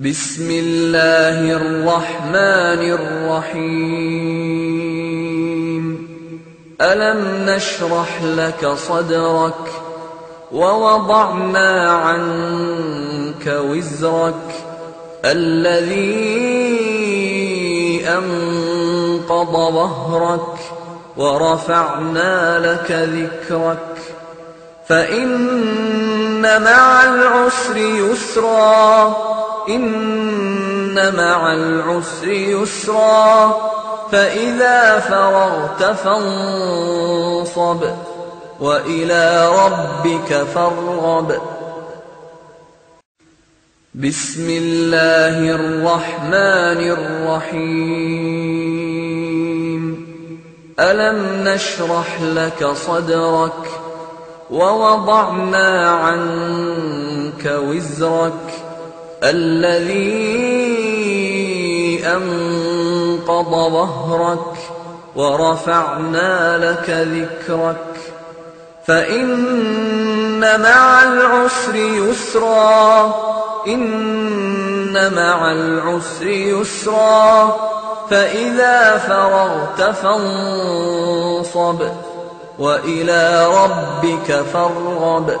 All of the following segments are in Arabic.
بسم الله الرحمن الرحيم. ألم نشرح لك صدرك ووضعنا عنك وزرك الذي أنقض ظهرك ورفعنا لك ذكرك. فإن مع العسر يسرا إن مع العسر يسرا فإذا فرغت فانصب وإلى ربك فارغب. بسم الله الرحمن الرحيم. ألم نشرح لك صدرك ووضعنا عنك وزرك الذي أنقض ظهرك ورفعنا لك ذكرك فإن مع العسر يسرا إن مع العسر يسرا. فإذا فرغت فانصب وإلى ربك فارغب.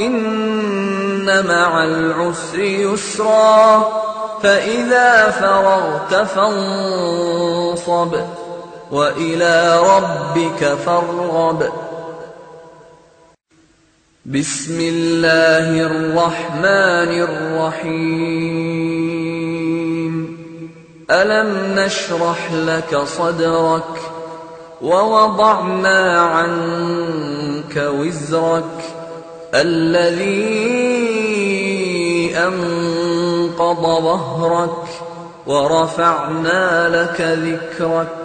إن مع العسر يسرا فإذا فرغت فانصب وإلى ربك فارغب. بسم الله الرحمن الرحيم. ألم نشرح لك صدرك ووضعنا عنك وزرك؟ الذي أنقض ظهرك ورفعنا لك ذكرك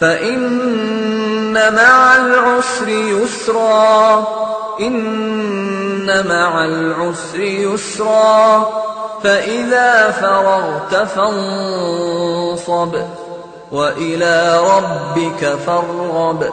فإن مع العسر يسرا إن مع العسر يسرا. فإذا فرغت فانصب وإلى ربك فارغب.